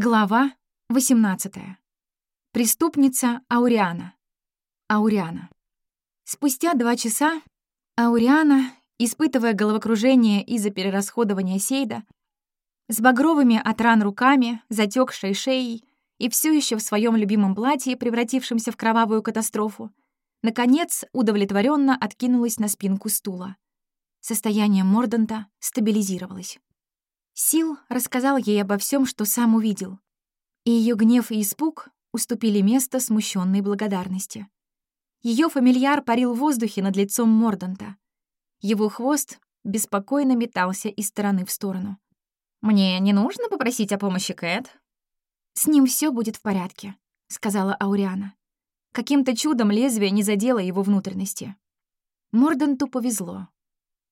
Глава 18. Преступница Ауриана. Ауриана. Спустя два часа Ауриана, испытывая головокружение из-за перерасходования сейда, с багровыми от ран руками, затекшей шеей и все еще в своем любимом платье, превратившемся в кровавую катастрофу, наконец удовлетворенно откинулась на спинку стула. Состояние Морданта стабилизировалось. Сил рассказал ей обо всем, что сам увидел. И ее гнев и испуг уступили место смущенной благодарности. Ее фамильяр парил в воздухе над лицом Морданта. Его хвост беспокойно метался из стороны в сторону. «Мне не нужно попросить о помощи Кэт?» «С ним все будет в порядке», — сказала Ауриана. Каким-то чудом лезвие не задело его внутренности. Морданту повезло.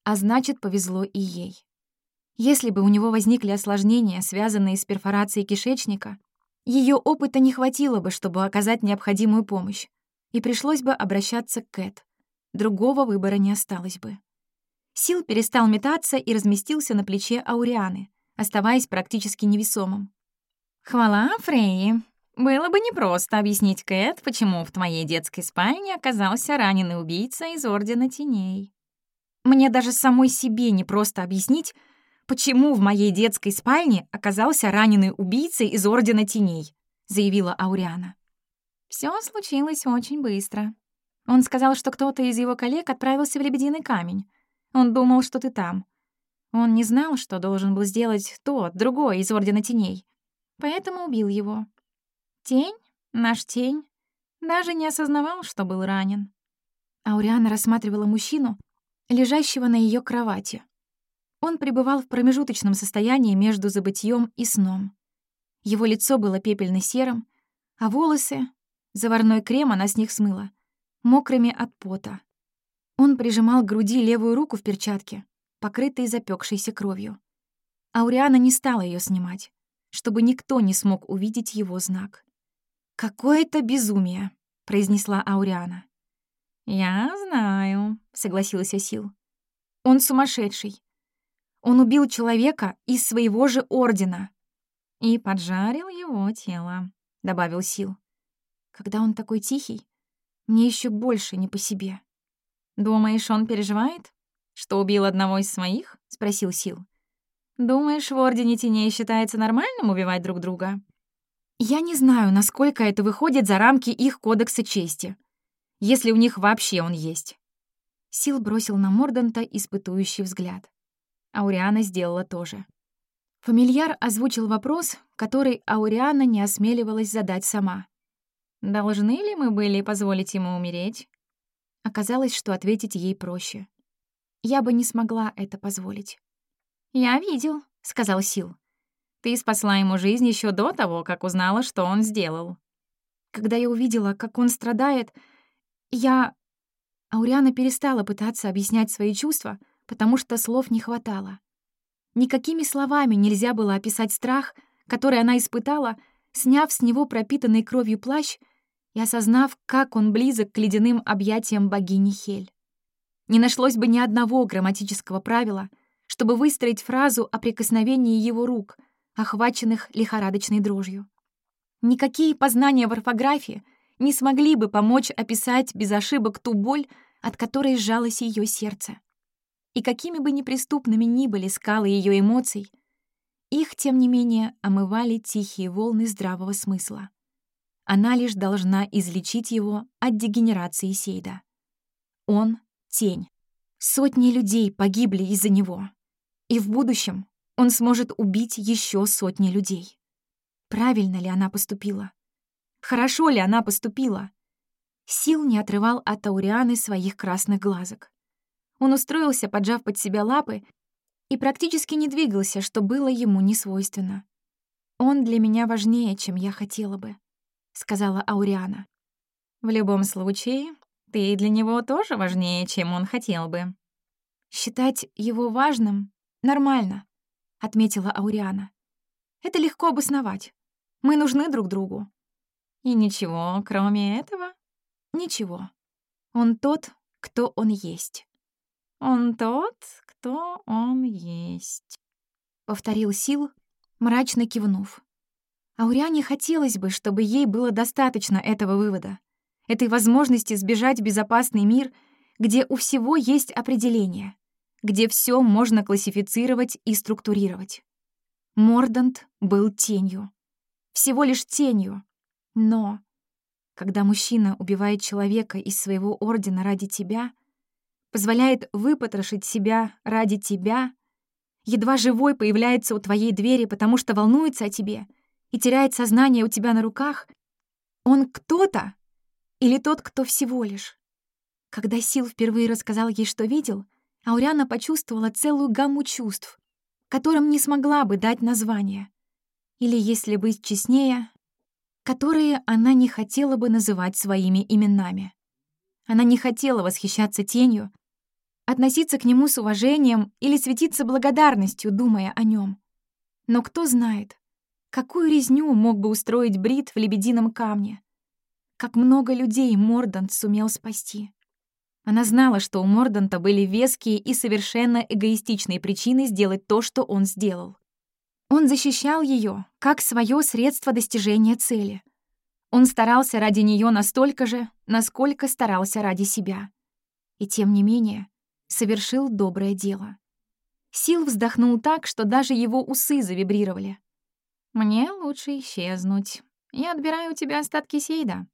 А значит, повезло и ей. Если бы у него возникли осложнения, связанные с перфорацией кишечника, ее опыта не хватило бы, чтобы оказать необходимую помощь, и пришлось бы обращаться к Кэт. Другого выбора не осталось бы. Сил перестал метаться и разместился на плече Аурианы, оставаясь практически невесомым. «Хвала, Фрейи. Было бы непросто объяснить Кэт, почему в твоей детской спальне оказался раненый убийца из Ордена Теней. Мне даже самой себе непросто объяснить, почему в моей детской спальне оказался раненый убийца из Ордена Теней», — заявила Ауриана. Все случилось очень быстро. Он сказал, что кто-то из его коллег отправился в Лебединый камень. Он думал, что ты там. Он не знал, что должен был сделать тот, другой из Ордена Теней. Поэтому убил его. Тень, наш тень, даже не осознавал, что был ранен. Ауриана рассматривала мужчину, лежащего на ее кровати. Он пребывал в промежуточном состоянии между забытьем и сном. Его лицо было пепельно-серым, а волосы, заварной крем она с них смыла, мокрыми от пота. Он прижимал к груди левую руку в перчатке, покрытой запекшейся кровью. Ауриана не стала ее снимать, чтобы никто не смог увидеть его знак. «Какое-то безумие», — произнесла Ауриана. «Я знаю», — согласилась Асил. «Он сумасшедший. Он убил человека из своего же ордена и поджарил его тело», — добавил Сил. «Когда он такой тихий, мне еще больше не по себе». «Думаешь, он переживает, что убил одного из своих?» — спросил Сил. «Думаешь, в Ордене Теней считается нормальным убивать друг друга?» «Я не знаю, насколько это выходит за рамки их кодекса чести, если у них вообще он есть». Сил бросил на Морданта испытующий взгляд. Ауриана сделала то же. Фамильяр озвучил вопрос, который Ауриана не осмеливалась задать сама. «Должны ли мы были позволить ему умереть?» Оказалось, что ответить ей проще. Я бы не смогла это позволить. «Я видел», — сказал Сил. «Ты спасла ему жизнь еще до того, как узнала, что он сделал». Когда я увидела, как он страдает, я... Ауриана перестала пытаться объяснять свои чувства, потому что слов не хватало. Никакими словами нельзя было описать страх, который она испытала, сняв с него пропитанный кровью плащ и осознав, как он близок к ледяным объятиям богини Хель. Не нашлось бы ни одного грамматического правила, чтобы выстроить фразу о прикосновении его рук, охваченных лихорадочной дрожью. Никакие познания в орфографии не смогли бы помочь описать без ошибок ту боль, от которой сжалось ее сердце и какими бы неприступными ни были скалы ее эмоций, их, тем не менее, омывали тихие волны здравого смысла. Она лишь должна излечить его от дегенерации Сейда. Он — тень. Сотни людей погибли из-за него. И в будущем он сможет убить еще сотни людей. Правильно ли она поступила? Хорошо ли она поступила? Сил не отрывал от Аурианы своих красных глазок. Он устроился, поджав под себя лапы, и практически не двигался, что было ему не свойственно. «Он для меня важнее, чем я хотела бы», — сказала Ауриана. «В любом случае, ты для него тоже важнее, чем он хотел бы». «Считать его важным нормально», — отметила Ауриана. «Это легко обосновать. Мы нужны друг другу». «И ничего, кроме этого?» «Ничего. Он тот, кто он есть». «Он тот, кто он есть», — повторил Сил, мрачно кивнув. Ауриане хотелось бы, чтобы ей было достаточно этого вывода, этой возможности сбежать в безопасный мир, где у всего есть определение, где все можно классифицировать и структурировать. Мордант был тенью. Всего лишь тенью. Но когда мужчина убивает человека из своего ордена ради тебя, позволяет выпотрошить себя ради тебя, едва живой появляется у твоей двери, потому что волнуется о тебе и теряет сознание у тебя на руках, он кто-то или тот, кто всего лишь. Когда Сил впервые рассказал ей, что видел, Ауриана почувствовала целую гамму чувств, которым не смогла бы дать название. Или, если быть честнее, которые она не хотела бы называть своими именами. Она не хотела восхищаться тенью, относиться к нему с уважением или светиться благодарностью, думая о нем. Но кто знает, какую резню мог бы устроить Брит в лебедином камне? Как много людей Мордант сумел спасти. Она знала, что у Морданта были веские и совершенно эгоистичные причины сделать то, что он сделал. Он защищал ее как свое средство достижения цели. Он старался ради нее настолько же, насколько старался ради себя. И тем не менее, совершил доброе дело. Сил вздохнул так, что даже его усы завибрировали. «Мне лучше исчезнуть. Я отбираю у тебя остатки сейда.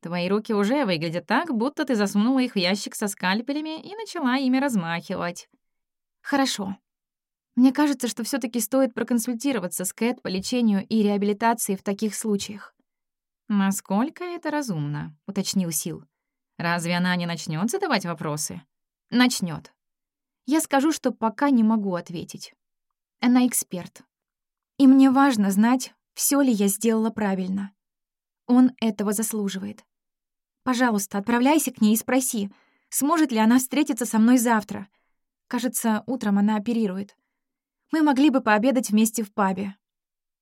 Твои руки уже выглядят так, будто ты засунула их в ящик со скальпелями и начала ими размахивать». «Хорошо. Мне кажется, что все таки стоит проконсультироваться с Кэт по лечению и реабилитации в таких случаях». «Насколько это разумно?» — уточнил Сил. «Разве она не начнет задавать вопросы?» Начнет. Я скажу, что пока не могу ответить. Она эксперт. И мне важно знать, все ли я сделала правильно. Он этого заслуживает. Пожалуйста, отправляйся к ней и спроси, сможет ли она встретиться со мной завтра. Кажется, утром она оперирует. Мы могли бы пообедать вместе в пабе.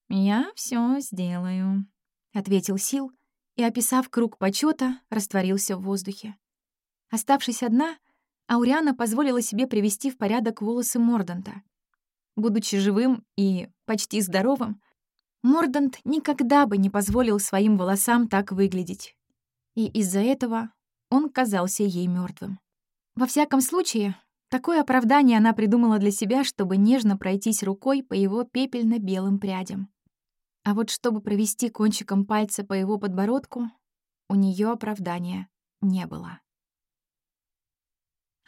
«Я все сделаю», — ответил Сил и, описав круг почета, растворился в воздухе. Оставшись одна, Ауриана позволила себе привести в порядок волосы Морданта. Будучи живым и почти здоровым, Мордант никогда бы не позволил своим волосам так выглядеть. И из-за этого он казался ей мертвым. Во всяком случае, такое оправдание она придумала для себя, чтобы нежно пройтись рукой по его пепельно-белым прядям. А вот чтобы провести кончиком пальца по его подбородку, у нее оправдания не было.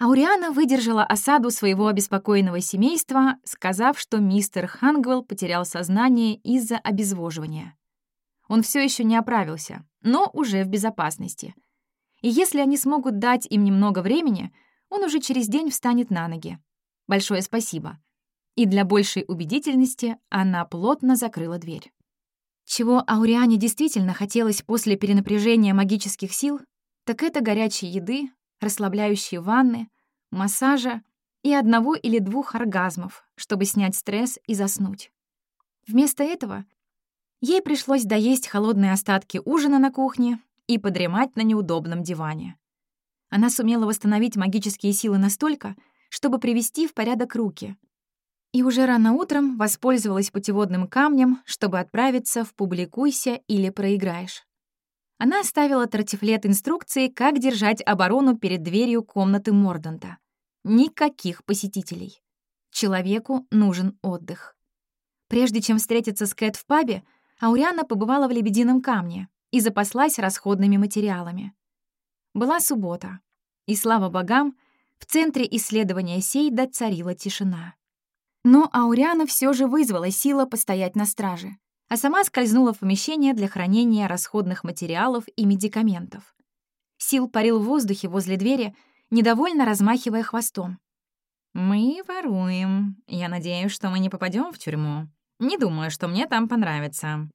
Ауриана выдержала осаду своего обеспокоенного семейства, сказав, что мистер Хангвелл потерял сознание из-за обезвоживания. Он все еще не оправился, но уже в безопасности. И если они смогут дать им немного времени, он уже через день встанет на ноги. Большое спасибо. И для большей убедительности она плотно закрыла дверь. Чего Ауриане действительно хотелось после перенапряжения магических сил, так это горячей еды, расслабляющие ванны, массажа и одного или двух оргазмов, чтобы снять стресс и заснуть. Вместо этого ей пришлось доесть холодные остатки ужина на кухне и подремать на неудобном диване. Она сумела восстановить магические силы настолько, чтобы привести в порядок руки. И уже рано утром воспользовалась путеводным камнем, чтобы отправиться в «Публикуйся» или «Проиграешь». Она оставила тартифлет инструкции, как держать оборону перед дверью комнаты Морданта. Никаких посетителей. Человеку нужен отдых. Прежде чем встретиться с Кэт в пабе, Ауриана побывала в «Лебедином камне» и запаслась расходными материалами. Была суббота, и, слава богам, в центре исследования Сейда царила тишина. Но Ауриана все же вызвала сила постоять на страже а сама скользнула в помещение для хранения расходных материалов и медикаментов. Сил парил в воздухе возле двери, недовольно размахивая хвостом. «Мы воруем. Я надеюсь, что мы не попадем в тюрьму. Не думаю, что мне там понравится».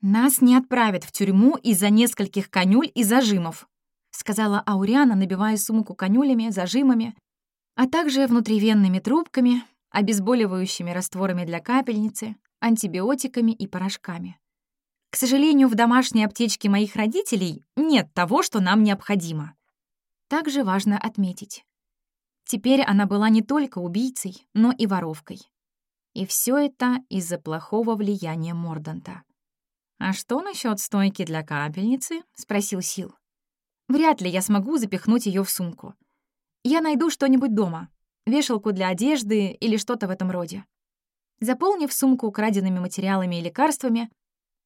«Нас не отправят в тюрьму из-за нескольких конюль и зажимов», сказала Ауриана, набивая сумку конюлями, зажимами, а также внутривенными трубками, обезболивающими растворами для капельницы, антибиотиками и порошками. К сожалению, в домашней аптечке моих родителей нет того, что нам необходимо. Также важно отметить. Теперь она была не только убийцей, но и воровкой. И все это из-за плохого влияния Морданта. «А что насчет стойки для капельницы?» — спросил Сил. «Вряд ли я смогу запихнуть ее в сумку. Я найду что-нибудь дома, вешалку для одежды или что-то в этом роде». Заполнив сумку украденными материалами и лекарствами,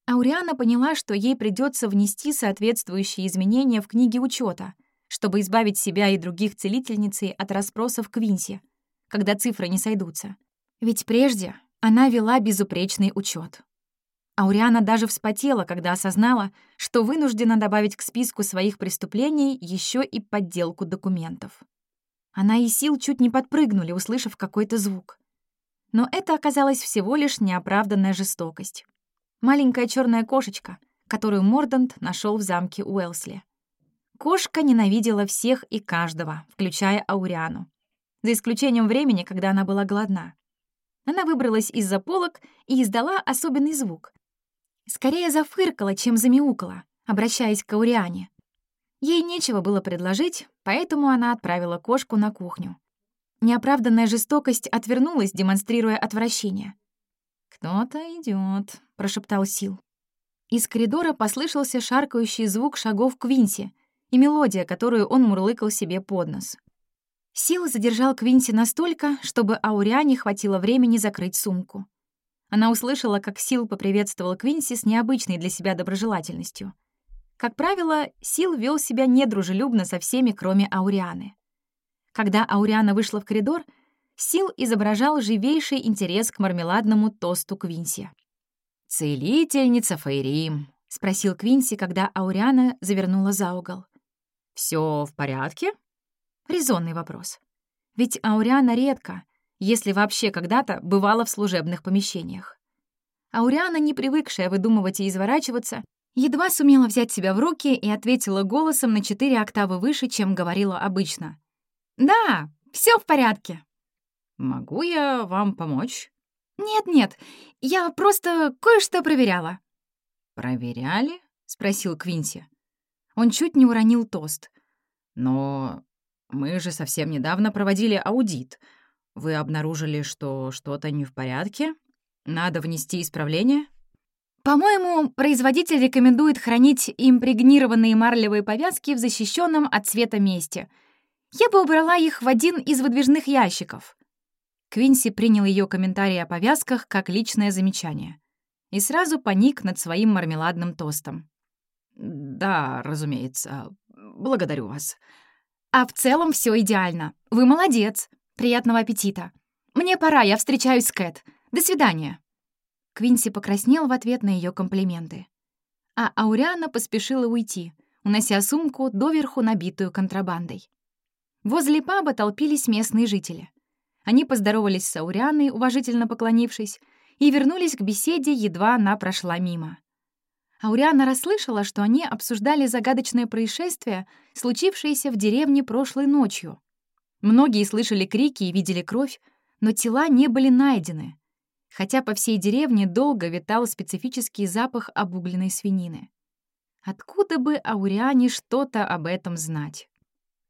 Ауриана поняла, что ей придется внести соответствующие изменения в книги учета, чтобы избавить себя и других целительницей от расспросов Квинси, когда цифры не сойдутся. Ведь прежде она вела безупречный учет. Ауриана даже вспотела, когда осознала, что вынуждена добавить к списку своих преступлений еще и подделку документов. Она и сил чуть не подпрыгнули, услышав какой-то звук. Но это оказалась всего лишь неоправданная жестокость. Маленькая черная кошечка, которую Мордант нашел в замке Уэлсли. Кошка ненавидела всех и каждого, включая Ауриану. За исключением времени, когда она была голодна. Она выбралась из-за полок и издала особенный звук, Скорее зафыркала, чем замяукала, обращаясь к Ауриане. Ей нечего было предложить, поэтому она отправила кошку на кухню. Неоправданная жестокость отвернулась, демонстрируя отвращение. «Кто-то идет, прошептал Сил. Из коридора послышался шаркающий звук шагов Квинси и мелодия, которую он мурлыкал себе под нос. Сил задержал Квинси настолько, чтобы Ауриане хватило времени закрыть сумку. Она услышала, как Сил поприветствовал Квинси с необычной для себя доброжелательностью. Как правило, Сил вел себя недружелюбно со всеми, кроме Аурианы. Когда Ауриана вышла в коридор, Сил изображал живейший интерес к мармеладному тосту Квинси. «Целительница Фейрим», — спросил Квинси, когда Ауриана завернула за угол. Все в порядке?» Резонный вопрос. Ведь Ауриана редко, если вообще когда-то бывала в служебных помещениях. Ауриана, не привыкшая выдумывать и изворачиваться, едва сумела взять себя в руки и ответила голосом на четыре октавы выше, чем говорила обычно. «Да, все в порядке». «Могу я вам помочь?» «Нет-нет, я просто кое-что проверяла». «Проверяли?» — спросил Квинси. Он чуть не уронил тост. «Но мы же совсем недавно проводили аудит. Вы обнаружили, что что-то не в порядке? Надо внести исправление? По-моему, производитель рекомендует хранить импрегнированные марлевые повязки в защищенном от света месте. Я бы убрала их в один из выдвижных ящиков. Квинси принял ее комментарий о повязках как личное замечание и сразу поник над своим мармеладным тостом. «Да, разумеется. Благодарю вас». «А в целом все идеально. Вы молодец. Приятного аппетита. Мне пора, я встречаюсь с Кэт. До свидания». Квинси покраснел в ответ на ее комплименты. А Ауриана поспешила уйти, унося сумку, доверху набитую контрабандой. Возле паба толпились местные жители. Они поздоровались с Аурианой, уважительно поклонившись, и вернулись к беседе, едва она прошла мимо. Ауриана расслышала, что они обсуждали загадочное происшествие, случившееся в деревне прошлой ночью, Многие слышали крики и видели кровь, но тела не были найдены, хотя по всей деревне долго витал специфический запах обугленной свинины. Откуда бы Ауриане что-то об этом знать?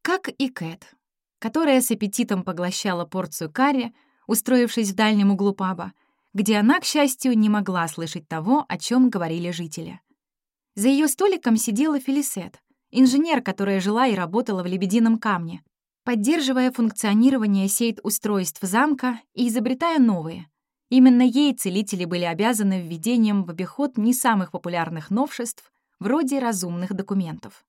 Как и Кэт, которая с аппетитом поглощала порцию карри, устроившись в дальнем углу паба, где она, к счастью, не могла слышать того, о чем говорили жители. За ее столиком сидела Фелисет, инженер, которая жила и работала в «Лебедином камне», поддерживая функционирование сейт-устройств замка и изобретая новые. Именно ей целители были обязаны введением в обиход не самых популярных новшеств, вроде разумных документов.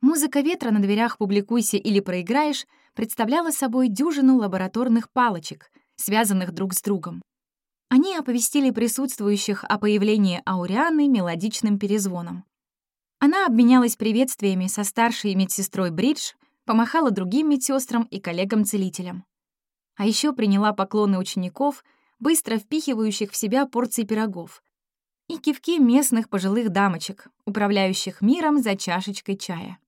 Музыка ветра на дверях «Публикуйся или проиграешь» представляла собой дюжину лабораторных палочек, связанных друг с другом. Они оповестили присутствующих о появлении Аурианы мелодичным перезвоном. Она обменялась приветствиями со старшей медсестрой Бридж помахала другим медсестрам и коллегам-целителям. А еще приняла поклоны учеников, быстро впихивающих в себя порции пирогов, и кивки местных пожилых дамочек, управляющих миром за чашечкой чая.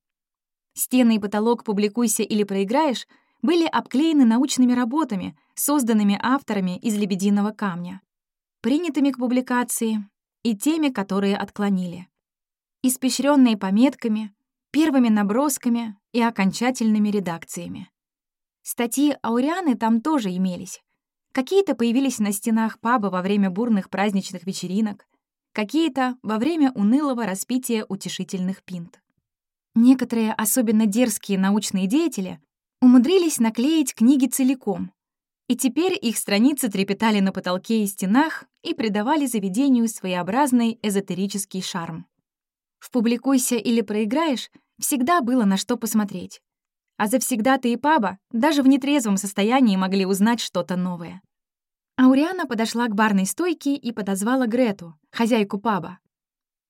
Стены и потолок «Публикуйся или проиграешь» были обклеены научными работами, созданными авторами из лебединого камня, принятыми к публикации и теми, которые отклонили. Испещренные пометками, первыми набросками и окончательными редакциями. Статьи Аурианы там тоже имелись. Какие-то появились на стенах паба во время бурных праздничных вечеринок, какие-то во время унылого распития утешительных пинт. Некоторые особенно дерзкие научные деятели умудрились наклеить книги целиком, и теперь их страницы трепетали на потолке и стенах и придавали заведению своеобразный эзотерический шарм. В «Публикуйся или проиграешь» всегда было на что посмотреть. А завсегда-то и паба даже в нетрезвом состоянии могли узнать что-то новое. Ауриана подошла к барной стойке и подозвала Грету, хозяйку паба.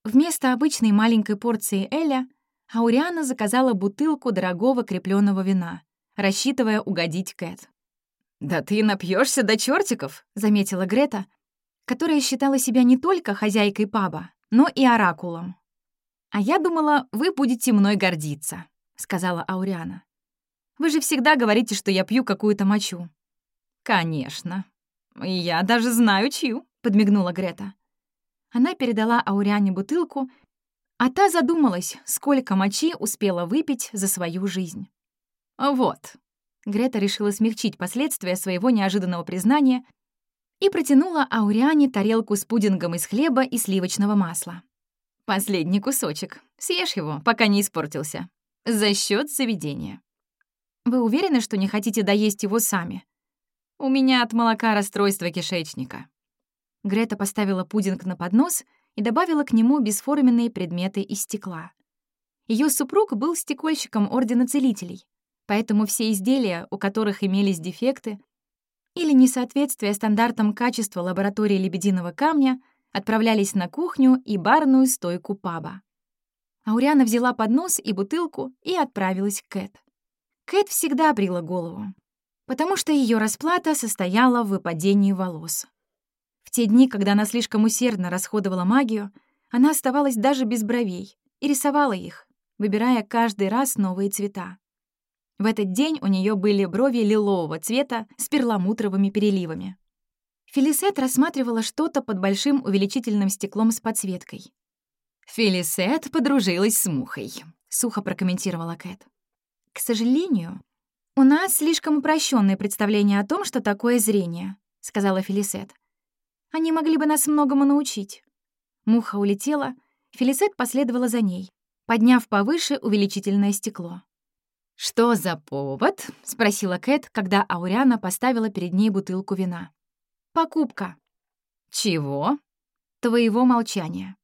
Вместо обычной маленькой порции Эля Ауриана заказала бутылку дорогого крепленного вина, рассчитывая угодить Кэт. «Да ты напьешься до чертиков», — заметила Грета, которая считала себя не только хозяйкой паба, но и оракулом. «А я думала, вы будете мной гордиться», — сказала Ауриана. «Вы же всегда говорите, что я пью какую-то мочу». «Конечно. Я даже знаю, чью», — подмигнула Грета. Она передала Ауриане бутылку, а та задумалась, сколько мочи успела выпить за свою жизнь. «Вот, Грета решила смягчить последствия своего неожиданного признания и протянула Ауриане тарелку с пудингом из хлеба и сливочного масла. «Последний кусочек. Съешь его, пока не испортился. За счет заведения». «Вы уверены, что не хотите доесть его сами?» «У меня от молока расстройство кишечника». Грета поставила пудинг на поднос и добавила к нему бесформенные предметы из стекла. Ее супруг был стекольщиком Ордена Целителей, Поэтому все изделия, у которых имелись дефекты или несоответствие стандартам качества лаборатории лебединого камня, отправлялись на кухню и барную стойку паба. Ауриана взяла поднос и бутылку и отправилась к Кэт. Кэт всегда брила голову, потому что ее расплата состояла в выпадении волос. В те дни, когда она слишком усердно расходовала магию, она оставалась даже без бровей и рисовала их, выбирая каждый раз новые цвета. В этот день у нее были брови лилового цвета с перламутровыми переливами. Фелисет рассматривала что-то под большим увеличительным стеклом с подсветкой. «Фелисет подружилась с мухой», — сухо прокомментировала Кэт. «К сожалению, у нас слишком упрощенное представление о том, что такое зрение», — сказала Фелисет. «Они могли бы нас многому научить». Муха улетела, Фелисет последовала за ней, подняв повыше увеличительное стекло. «Что за повод?» — спросила Кэт, когда Ауриана поставила перед ней бутылку вина. «Покупка». «Чего?» «Твоего молчания».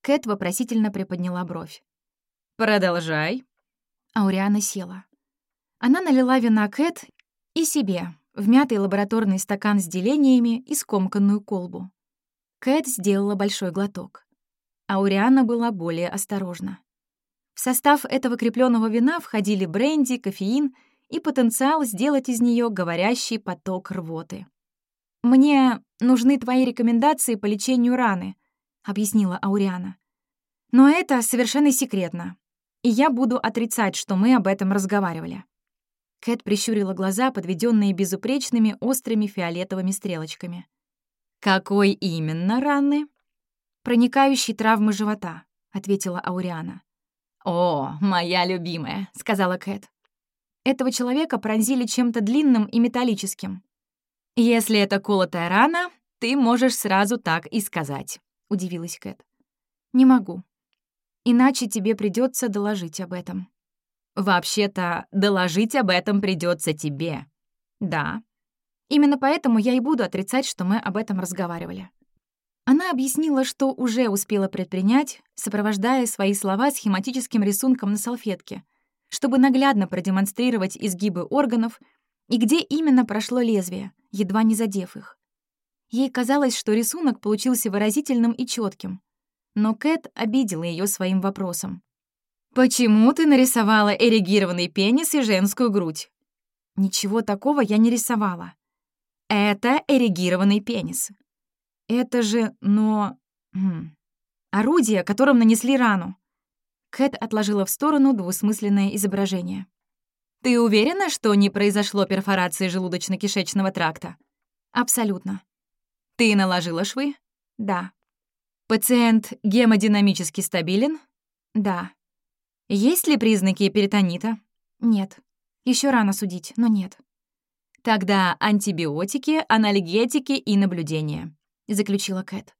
Кэт вопросительно приподняла бровь. «Продолжай». Ауриана села. Она налила вина Кэт и себе в мятый лабораторный стакан с делениями и скомканную колбу. Кэт сделала большой глоток. Ауриана была более осторожна. В состав этого крепленного вина входили бренди, кофеин и потенциал сделать из нее говорящий поток рвоты. «Мне нужны твои рекомендации по лечению раны», — объяснила Ауриана. «Но это совершенно секретно, и я буду отрицать, что мы об этом разговаривали». Кэт прищурила глаза, подведенные безупречными острыми фиолетовыми стрелочками. «Какой именно раны?» «Проникающие травмы живота», — ответила Ауриана. «О, моя любимая», — сказала Кэт. Этого человека пронзили чем-то длинным и металлическим. «Если это колотая рана, ты можешь сразу так и сказать», — удивилась Кэт. «Не могу. Иначе тебе придется доложить об этом». «Вообще-то, доложить об этом придется тебе». «Да. Именно поэтому я и буду отрицать, что мы об этом разговаривали». Она объяснила, что уже успела предпринять, сопровождая свои слова схематическим рисунком на салфетке, чтобы наглядно продемонстрировать изгибы органов и где именно прошло лезвие, едва не задев их. Ей казалось, что рисунок получился выразительным и четким, но Кэт обидела ее своим вопросом. «Почему ты нарисовала эрегированный пенис и женскую грудь?» «Ничего такого я не рисовала. Это эрегированный пенис. Это же, но... Хм. Орудие, которым нанесли рану. Кэт отложила в сторону двусмысленное изображение. «Ты уверена, что не произошло перфорации желудочно-кишечного тракта?» «Абсолютно». «Ты наложила швы?» «Да». «Пациент гемодинамически стабилен?» «Да». «Есть ли признаки перитонита?» «Нет». Еще рано судить, но нет. Тогда антибиотики, анальгетики и наблюдения. — заключила Кэт.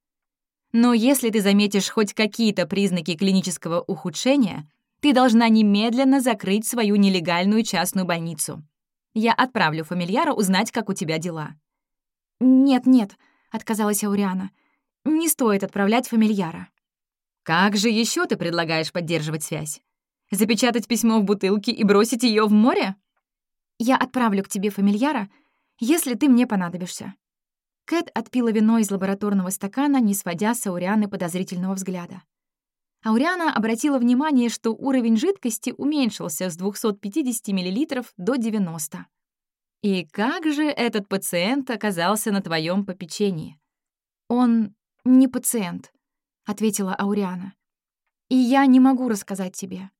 Но если ты заметишь хоть какие-то признаки клинического ухудшения, ты должна немедленно закрыть свою нелегальную частную больницу. Я отправлю фамильяра узнать, как у тебя дела». «Нет, нет», — отказалась Ауриана. «Не стоит отправлять фамильяра». «Как же еще ты предлагаешь поддерживать связь? Запечатать письмо в бутылке и бросить ее в море?» «Я отправлю к тебе фамильяра, если ты мне понадобишься». Кэт отпила вино из лабораторного стакана, не сводя с Аурианы подозрительного взгляда. Ауриана обратила внимание, что уровень жидкости уменьшился с 250 мл до 90. «И как же этот пациент оказался на твоем попечении?» «Он не пациент», — ответила Ауриана. «И я не могу рассказать тебе».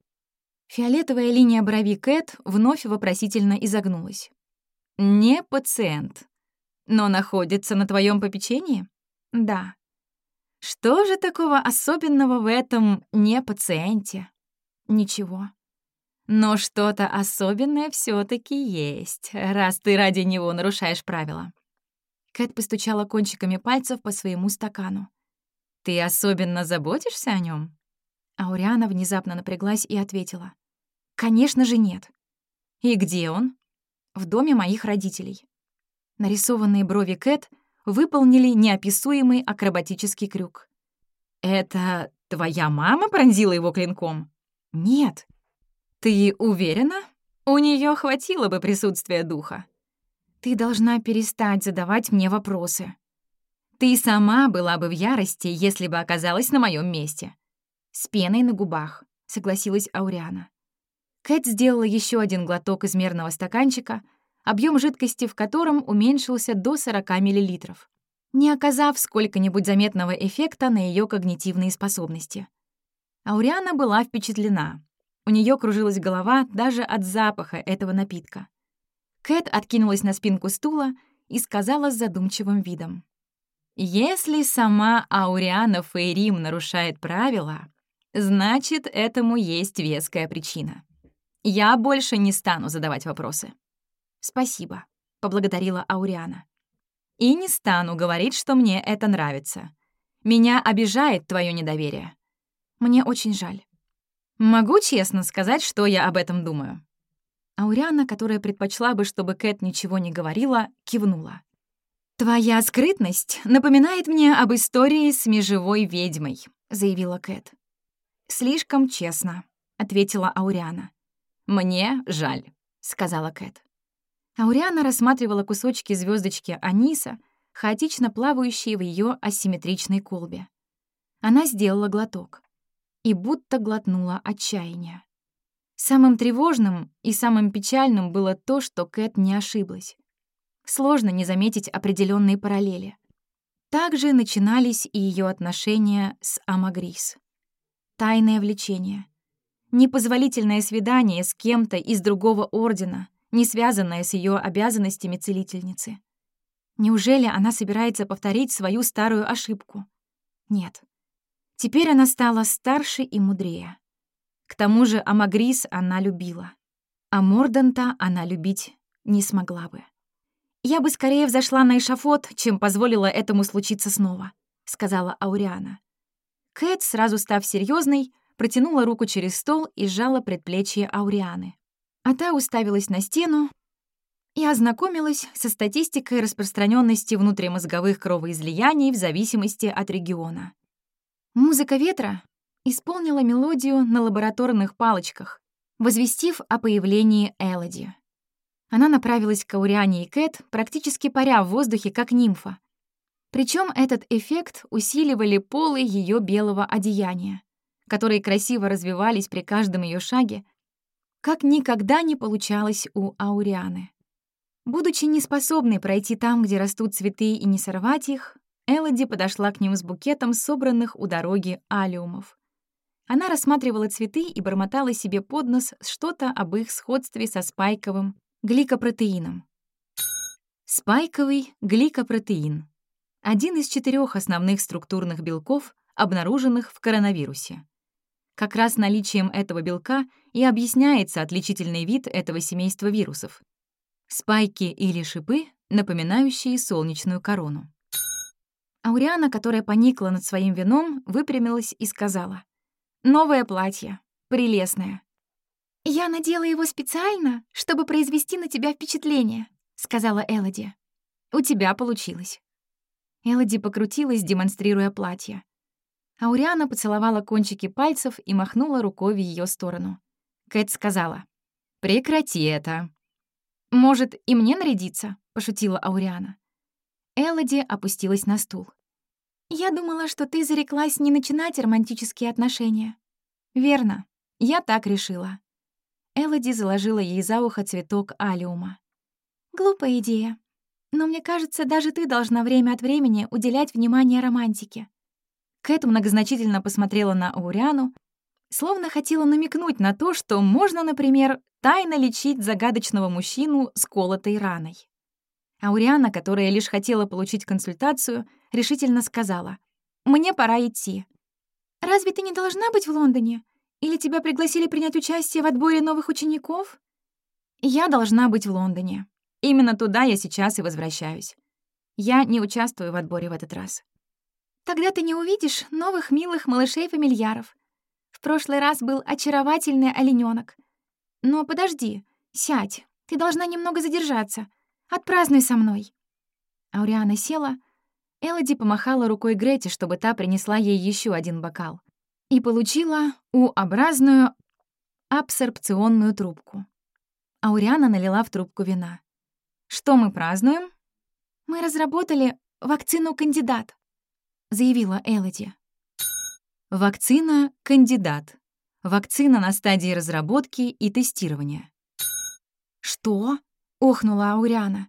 Фиолетовая линия брови Кэт вновь вопросительно изогнулась. «Не пациент», но находится на твоем попечении? Да. Что же такого особенного в этом не пациенте? Ничего. Но что-то особенное все таки есть, раз ты ради него нарушаешь правила. Кэт постучала кончиками пальцев по своему стакану. «Ты особенно заботишься о нем? Ауриана внезапно напряглась и ответила. «Конечно же нет». «И где он?» «В доме моих родителей». Нарисованные брови Кэт выполнили неописуемый акробатический крюк. «Это твоя мама пронзила его клинком?» «Нет». «Ты уверена? У нее хватило бы присутствия духа». «Ты должна перестать задавать мне вопросы». «Ты сама была бы в ярости, если бы оказалась на моем месте». «С пеной на губах», — согласилась Ауриана. Кэт сделала еще один глоток из мерного стаканчика — объем жидкости в котором уменьшился до 40 мл, не оказав сколько-нибудь заметного эффекта на ее когнитивные способности. Ауриана была впечатлена. У нее кружилась голова даже от запаха этого напитка. Кэт откинулась на спинку стула и сказала с задумчивым видом. «Если сама Ауриана Фейрим нарушает правила, значит, этому есть веская причина. Я больше не стану задавать вопросы». «Спасибо», — поблагодарила Ауриана. «И не стану говорить, что мне это нравится. Меня обижает твое недоверие. Мне очень жаль». «Могу честно сказать, что я об этом думаю?» Ауриана, которая предпочла бы, чтобы Кэт ничего не говорила, кивнула. «Твоя скрытность напоминает мне об истории с межевой ведьмой», — заявила Кэт. «Слишком честно», — ответила Ауриана. «Мне жаль», — сказала Кэт. Ауриана рассматривала кусочки звездочки аниса, хаотично плавающие в ее асимметричной колбе. Она сделала глоток и будто глотнула отчаяние. Самым тревожным и самым печальным было то, что Кэт не ошиблась. Сложно не заметить определенные параллели. Также начинались и ее отношения с Амагрис. Тайное влечение. Непозволительное свидание с кем-то из другого ордена, не связанная с ее обязанностями целительницы. Неужели она собирается повторить свою старую ошибку? Нет. Теперь она стала старше и мудрее. К тому же Амагрис она любила. А Морданта она любить не смогла бы. «Я бы скорее взошла на эшафот, чем позволила этому случиться снова», — сказала Ауриана. Кэт, сразу став серьезной, протянула руку через стол и сжала предплечье Аурианы а та уставилась на стену и ознакомилась со статистикой распространенности внутримозговых кровоизлияний в зависимости от региона. Музыка ветра исполнила мелодию на лабораторных палочках, возвестив о появлении Элоди. Она направилась к Ауриане и Кэт, практически паря в воздухе, как нимфа. Причем этот эффект усиливали полы ее белого одеяния, которые красиво развивались при каждом ее шаге, как никогда не получалось у Аурианы. Будучи неспособной пройти там, где растут цветы и не сорвать их, Элоди подошла к ним с букетом собранных у дороги алиумов. Она рассматривала цветы и бормотала себе под нос что-то об их сходстве со спайковым гликопротеином. Спайковый гликопротеин — один из четырех основных структурных белков, обнаруженных в коронавирусе. Как раз наличием этого белка и объясняется отличительный вид этого семейства вирусов. Спайки или шипы, напоминающие солнечную корону. Ауриана, которая поникла над своим вином, выпрямилась и сказала. «Новое платье. Прелестное». «Я надела его специально, чтобы произвести на тебя впечатление», — сказала Элоди. «У тебя получилось». Элоди покрутилась, демонстрируя платье. Ауриана поцеловала кончики пальцев и махнула рукой в ее сторону. Кэт сказала. «Прекрати это». «Может, и мне нарядиться?» — пошутила Ауриана. Элоди опустилась на стул. «Я думала, что ты зареклась не начинать романтические отношения». «Верно. Я так решила». Элоди заложила ей за ухо цветок алиума. «Глупая идея. Но мне кажется, даже ты должна время от времени уделять внимание романтике». Кэт многозначительно посмотрела на Ауриану, словно хотела намекнуть на то, что можно, например, тайно лечить загадочного мужчину с колотой раной. Ауриана, которая лишь хотела получить консультацию, решительно сказала, «Мне пора идти». «Разве ты не должна быть в Лондоне? Или тебя пригласили принять участие в отборе новых учеников?» «Я должна быть в Лондоне. Именно туда я сейчас и возвращаюсь. Я не участвую в отборе в этот раз». «Тогда ты не увидишь новых милых малышей-фамильяров. В прошлый раз был очаровательный оленёнок. Но подожди, сядь, ты должна немного задержаться. Отпразднуй со мной». Ауриана села. Элоди помахала рукой Грете, чтобы та принесла ей еще один бокал. И получила У-образную абсорбционную трубку. Ауриана налила в трубку вина. «Что мы празднуем?» «Мы разработали вакцину-кандидат», — заявила Элоди. Вакцина «Кандидат». Вакцина на стадии разработки и тестирования. «Что?» охнула Ауриана.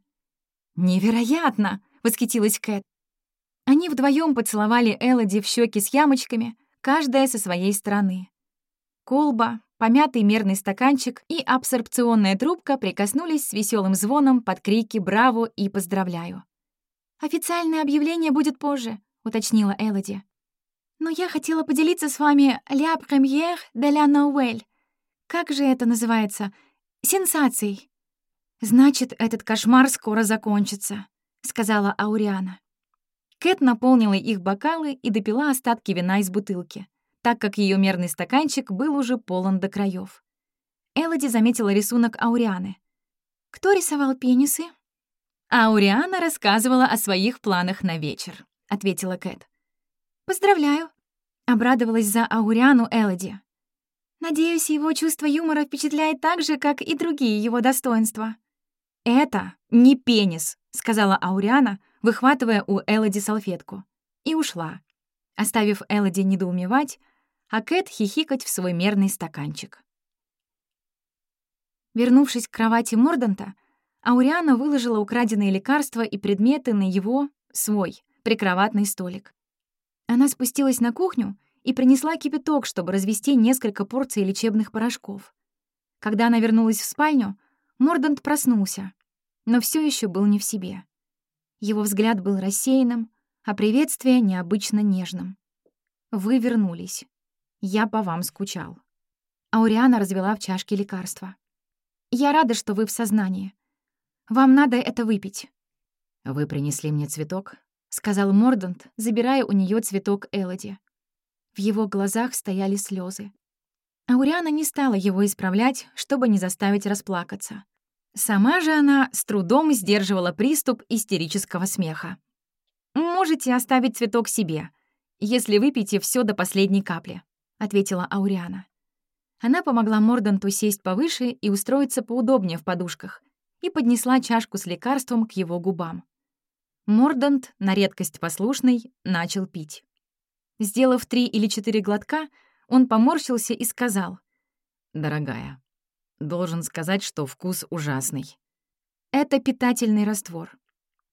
«Невероятно!» — восхитилась Кэт. Они вдвоем поцеловали Элоди в щеки с ямочками, каждая со своей стороны. Колба, помятый мерный стаканчик и абсорбционная трубка прикоснулись с веселым звоном под крики «Браво!» и «Поздравляю!». «Официальное объявление будет позже», — уточнила Элоди. «Но я хотела поделиться с вами «La première de la Noël». Как же это называется? Сенсацией. «Значит, этот кошмар скоро закончится», — сказала Ауриана. Кэт наполнила их бокалы и допила остатки вина из бутылки, так как ее мерный стаканчик был уже полон до краев. Элоди заметила рисунок Аурианы. «Кто рисовал пенисы?» «Ауриана рассказывала о своих планах на вечер», — ответила Кэт. «Поздравляю», — обрадовалась за Ауриану Элоди. «Надеюсь, его чувство юмора впечатляет так же, как и другие его достоинства». «Это не пенис», — сказала Ауриана, выхватывая у Элоди салфетку. И ушла, оставив Элоди недоумевать, а Кэт хихикать в свой мерный стаканчик. Вернувшись к кровати Морданта, Ауриана выложила украденные лекарства и предметы на его, свой, прикроватный столик. Она спустилась на кухню и принесла кипяток, чтобы развести несколько порций лечебных порошков. Когда она вернулась в спальню, Мордант проснулся, но все еще был не в себе. Его взгляд был рассеянным, а приветствие необычно нежным. «Вы вернулись. Я по вам скучал». Ауриана развела в чашке лекарства. «Я рада, что вы в сознании. Вам надо это выпить». «Вы принесли мне цветок?» — сказал Мордант, забирая у нее цветок Элоди. В его глазах стояли слезы. Ауриана не стала его исправлять, чтобы не заставить расплакаться. Сама же она с трудом сдерживала приступ истерического смеха. «Можете оставить цветок себе, если выпьете все до последней капли», — ответила Ауриана. Она помогла Морданту сесть повыше и устроиться поудобнее в подушках и поднесла чашку с лекарством к его губам. Мордант, на редкость послушный, начал пить. Сделав три или четыре глотка, он поморщился и сказал. «Дорогая, должен сказать, что вкус ужасный. Это питательный раствор.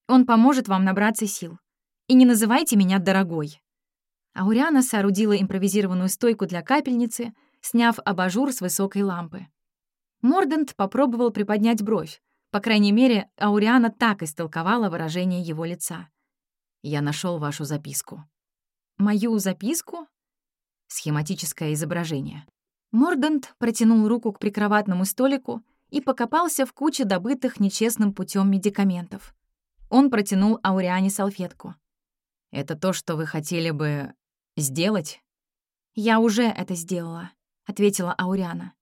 Он поможет вам набраться сил. И не называйте меня дорогой». Ауриана соорудила импровизированную стойку для капельницы, сняв абажур с высокой лампы. Мордент попробовал приподнять бровь. По крайней мере, Ауриана так истолковала выражение его лица. «Я нашел вашу записку». Мою записку? Схематическое изображение. Мордант протянул руку к прикроватному столику и покопался в куче добытых нечестным путем медикаментов. Он протянул Ауриане салфетку. Это то, что вы хотели бы сделать? Я уже это сделала, ответила Ауриана.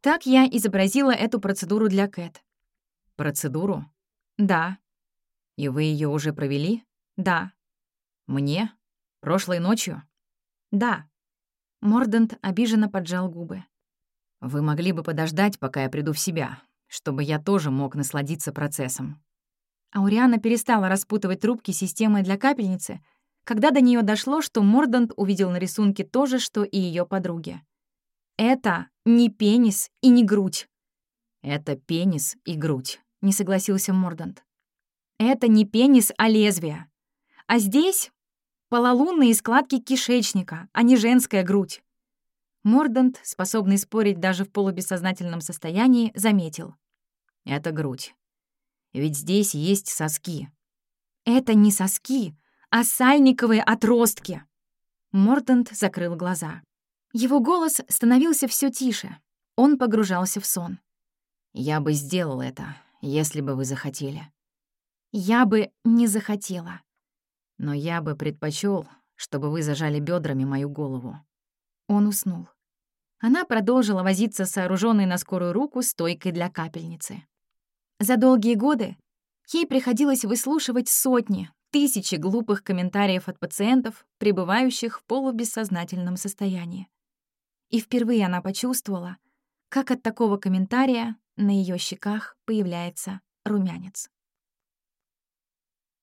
Так я изобразила эту процедуру для Кэт. Процедуру? Да. И вы ее уже провели? Да. Мне? Прошлой ночью? Да. Мордант обиженно поджал губы. Вы могли бы подождать, пока я приду в себя, чтобы я тоже мог насладиться процессом. Ауриана перестала распутывать трубки системы для капельницы, когда до нее дошло, что Мордант увидел на рисунке то же, что и ее подруги. «Это не пенис и не грудь». «Это пенис и грудь», — не согласился Мордант. «Это не пенис, а лезвие. А здесь пололунные складки кишечника, а не женская грудь». Мордант, способный спорить даже в полубессознательном состоянии, заметил. «Это грудь. Ведь здесь есть соски». «Это не соски, а сальниковые отростки!» Мордант закрыл глаза. Его голос становился все тише. Он погружался в сон. «Я бы сделал это, если бы вы захотели». «Я бы не захотела». «Но я бы предпочел, чтобы вы зажали бедрами мою голову». Он уснул. Она продолжила возиться сооруженной на скорую руку стойкой для капельницы. За долгие годы ей приходилось выслушивать сотни, тысячи глупых комментариев от пациентов, пребывающих в полубессознательном состоянии. И впервые она почувствовала, как от такого комментария на ее щеках появляется румянец.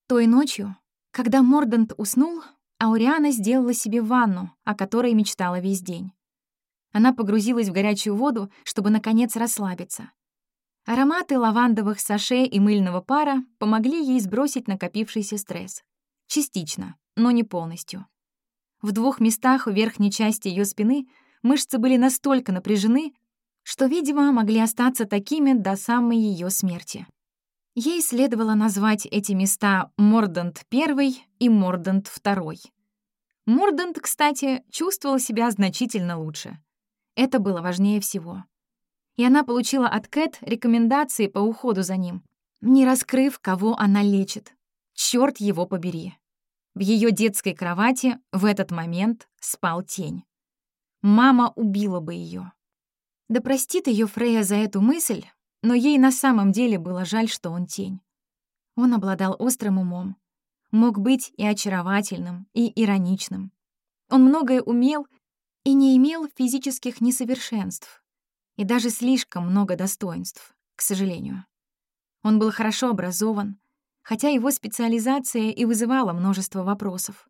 Той ночью, когда Мордант уснул, Ауриана сделала себе ванну, о которой мечтала весь день. Она погрузилась в горячую воду, чтобы, наконец, расслабиться. Ароматы лавандовых саше и мыльного пара помогли ей сбросить накопившийся стресс. Частично, но не полностью. В двух местах в верхней части ее спины мышцы были настолько напряжены, что, видимо, могли остаться такими до самой ее смерти. Ей следовало назвать эти места Мордант I и Мордант II. Мордант, кстати, чувствовал себя значительно лучше. Это было важнее всего. И она получила от Кэт рекомендации по уходу за ним, не раскрыв, кого она лечит. Чёрт его побери. В ее детской кровати в этот момент спал тень. Мама убила бы ее. Да простит ее Фрея за эту мысль, но ей на самом деле было жаль, что он тень. Он обладал острым умом, мог быть и очаровательным, и ироничным. Он многое умел и не имел физических несовершенств, и даже слишком много достоинств, к сожалению. Он был хорошо образован, хотя его специализация и вызывала множество вопросов.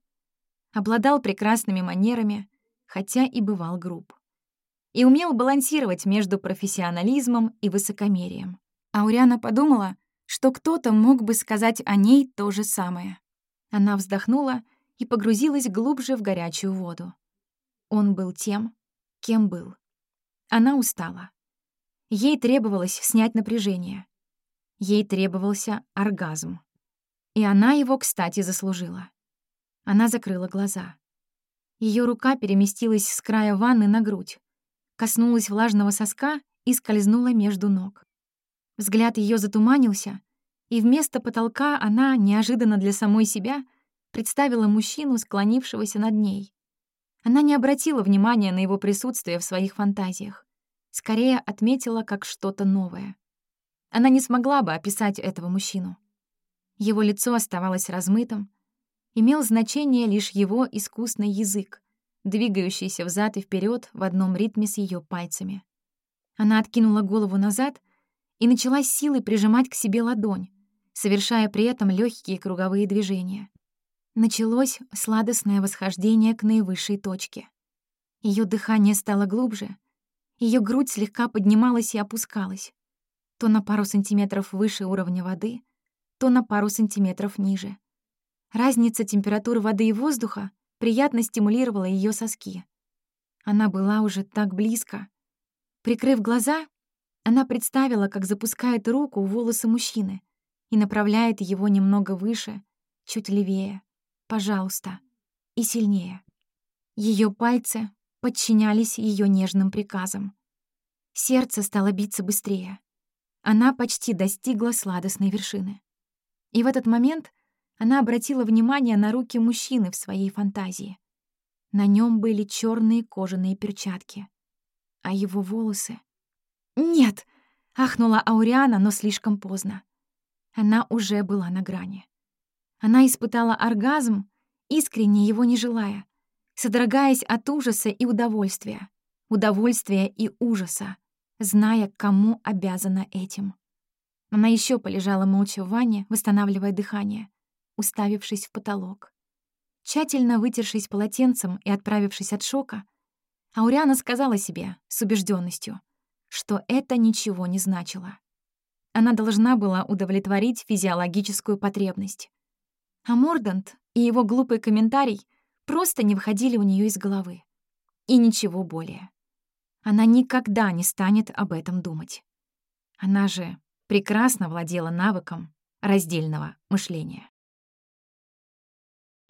Обладал прекрасными манерами, хотя и бывал груб. И умел балансировать между профессионализмом и высокомерием. Ауриана подумала, что кто-то мог бы сказать о ней то же самое. Она вздохнула и погрузилась глубже в горячую воду. Он был тем, кем был. Она устала. Ей требовалось снять напряжение. Ей требовался оргазм. И она его, кстати, заслужила. Она закрыла глаза. Ее рука переместилась с края ванны на грудь, коснулась влажного соска и скользнула между ног. Взгляд ее затуманился, и вместо потолка она, неожиданно для самой себя, представила мужчину, склонившегося над ней. Она не обратила внимания на его присутствие в своих фантазиях. Скорее отметила как что-то новое. Она не смогла бы описать этого мужчину. Его лицо оставалось размытым, имел значение лишь его искусный язык, двигающийся взад и вперед в одном ритме с ее пальцами. Она откинула голову назад и начала силой прижимать к себе ладонь, совершая при этом легкие круговые движения. Началось сладостное восхождение к наивысшей точке. Ее дыхание стало глубже, ее грудь слегка поднималась и опускалась, то на пару сантиметров выше уровня воды, то на пару сантиметров ниже. Разница температуры воды и воздуха приятно стимулировала ее соски. Она была уже так близко. Прикрыв глаза, она представила, как запускает руку в волосы мужчины и направляет его немного выше, чуть левее. Пожалуйста. И сильнее. Ее пальцы подчинялись ее нежным приказам. Сердце стало биться быстрее. Она почти достигла сладостной вершины. И в этот момент она обратила внимание на руки мужчины в своей фантазии. На нем были черные кожаные перчатки, а его волосы... «Нет!» — ахнула Ауриана, но слишком поздно. Она уже была на грани. Она испытала оргазм, искренне его не желая, содрогаясь от ужаса и удовольствия, удовольствия и ужаса, зная, кому обязана этим. Она еще полежала молча в ванне, восстанавливая дыхание, уставившись в потолок. Тщательно вытершись полотенцем и отправившись от шока, Ауриана сказала себе с убежденностью, что это ничего не значило. Она должна была удовлетворить физиологическую потребность. А Мордант и его глупый комментарий просто не выходили у нее из головы. И ничего более. Она никогда не станет об этом думать. Она же прекрасно владела навыком раздельного мышления.